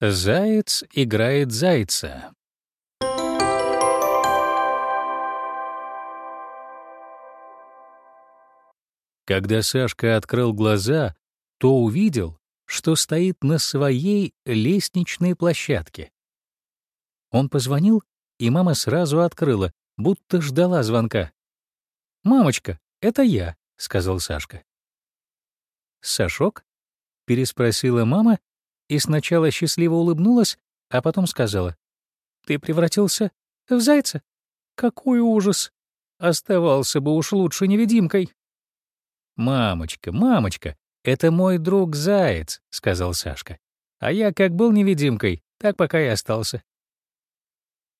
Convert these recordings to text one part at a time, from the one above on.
Заяц играет зайца. Когда Сашка открыл глаза, то увидел, что стоит на своей лестничной площадке. Он позвонил, и мама сразу открыла, будто ждала звонка. «Мамочка, это я», — сказал Сашка. «Сашок?» — переспросила мама и сначала счастливо улыбнулась, а потом сказала. «Ты превратился в зайца? Какой ужас! Оставался бы уж лучше невидимкой». «Мамочка, мамочка, это мой друг Заяц», — сказал Сашка. «А я как был невидимкой, так пока и остался».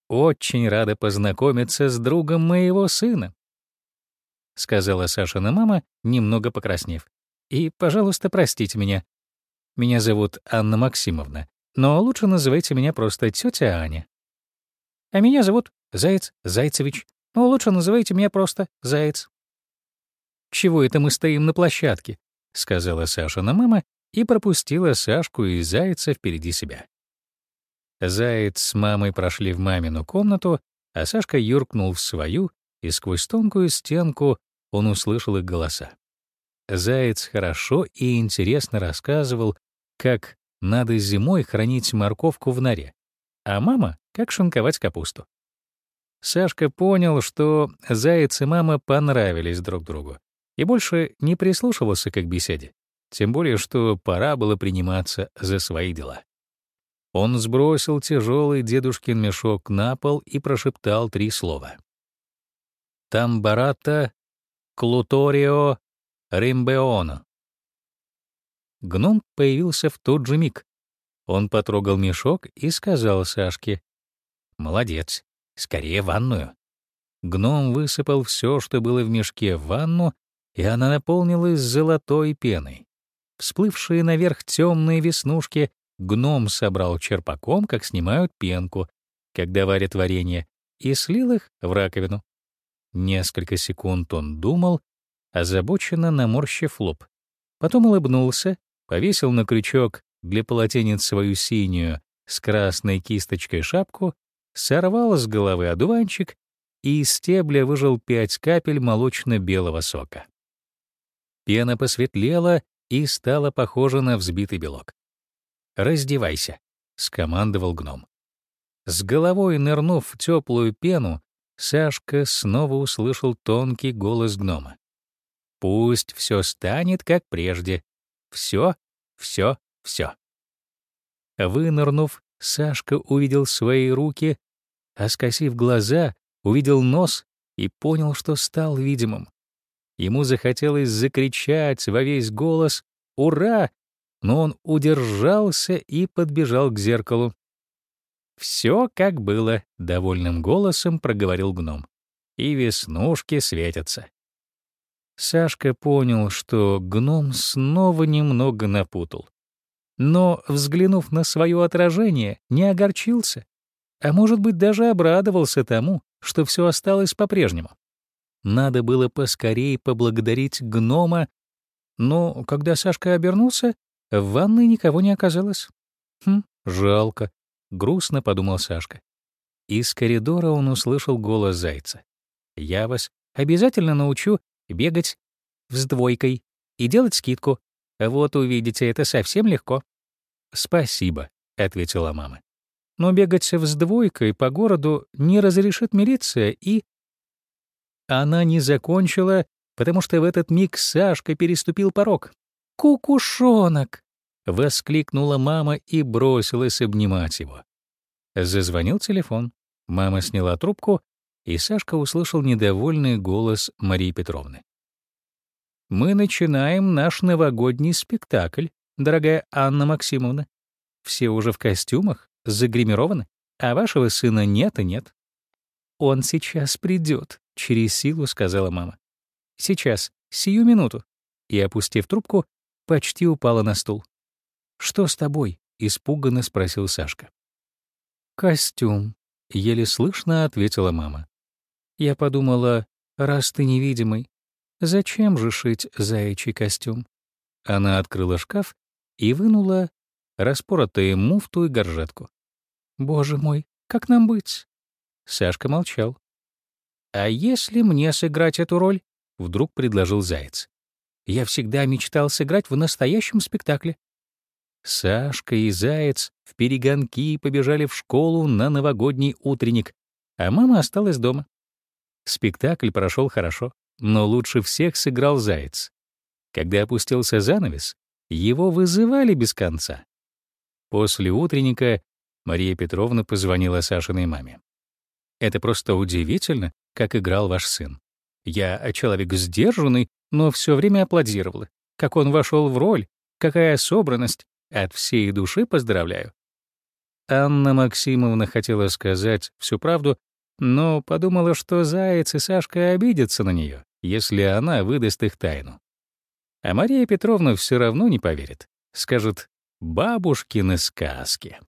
«Очень рада познакомиться с другом моего сына», — сказала Сашина мама, немного покраснев. «И, пожалуйста, простите меня. Меня зовут Анна Максимовна, но лучше называйте меня просто тетя Аня. А меня зовут Заяц Зайцевич, но лучше называйте меня просто Заяц. «Чего это мы стоим на площадке?» — сказала Сашина мама и пропустила Сашку и Зайца впереди себя. Заяц с мамой прошли в мамину комнату, а Сашка юркнул в свою, и сквозь тонкую стенку он услышал их голоса. Заяц хорошо и интересно рассказывал как надо зимой хранить морковку в норе, а мама — как шинковать капусту. Сашка понял, что заяц и мама понравились друг другу, и больше не прислушивался к их беседе, тем более что пора было приниматься за свои дела. Он сбросил тяжелый дедушкин мешок на пол и прошептал три слова. «Тамбарата клуторио римбеоно». Гном появился в тот же миг. Он потрогал мешок и сказал Сашке, «Молодец, скорее ванную». Гном высыпал все, что было в мешке, в ванну, и она наполнилась золотой пеной. Всплывшие наверх темные веснушки гном собрал черпаком, как снимают пенку, когда варят варенье, и слил их в раковину. Несколько секунд он думал, озабоченно наморщив лоб. Потом улыбнулся повесил на крючок для полотенец свою синюю с красной кисточкой шапку, сорвал с головы одуванчик и из стебля выжал пять капель молочно-белого сока. Пена посветлела и стала похожа на взбитый белок. «Раздевайся», — скомандовал гном. С головой нырнув в теплую пену, Сашка снова услышал тонкий голос гнома. «Пусть все станет, как прежде. Все, все, все. Вынырнув, Сашка увидел свои руки, а скосив глаза, увидел нос и понял, что стал видимым. Ему захотелось закричать во весь голос «Ура!», но он удержался и подбежал к зеркалу. «Все как было», — довольным голосом проговорил гном. «И веснушки светятся». Сашка понял, что гном снова немного напутал. Но, взглянув на свое отражение, не огорчился, а может быть даже обрадовался тому, что все осталось по-прежнему. Надо было поскорее поблагодарить гнома, но когда Сашка обернулся, в ванной никого не оказалось. Хм, жалко, грустно подумал Сашка. Из коридора он услышал голос зайца. «Я вас обязательно научу бегать с двойкой и делать скидку. Вот увидите, это совсем легко. Спасибо, ответила мама. Но бегать с двойкой по городу не разрешит милиция и она не закончила, потому что в этот миг Сашка переступил порог. «Кукушонок!» — воскликнула мама и бросилась обнимать его. Зазвонил телефон. Мама сняла трубку и Сашка услышал недовольный голос Марии Петровны. «Мы начинаем наш новогодний спектакль, дорогая Анна Максимовна. Все уже в костюмах, загримированы, а вашего сына нет и нет». «Он сейчас придет», — через силу сказала мама. «Сейчас, сию минуту». И, опустив трубку, почти упала на стул. «Что с тобой?» — испуганно спросил Сашка. «Костюм», — еле слышно ответила мама. Я подумала, раз ты невидимый, зачем же шить заячий костюм? Она открыла шкаф и вынула распоротые муфту и горжетку. «Боже мой, как нам быть?» Сашка молчал. «А если мне сыграть эту роль?» — вдруг предложил Заяц. «Я всегда мечтал сыграть в настоящем спектакле». Сашка и Заяц в перегонки побежали в школу на новогодний утренник, а мама осталась дома. Спектакль прошел хорошо, но лучше всех сыграл Заяц. Когда опустился занавес, его вызывали без конца. После утренника Мария Петровна позвонила Сашиной маме. «Это просто удивительно, как играл ваш сын. Я человек сдержанный, но все время аплодировала. Как он вошел в роль, какая собранность. От всей души поздравляю». Анна Максимовна хотела сказать всю правду, но подумала, что Заяц и Сашка обидятся на нее, если она выдаст их тайну. А Мария Петровна все равно не поверит. Скажет «бабушкины сказки».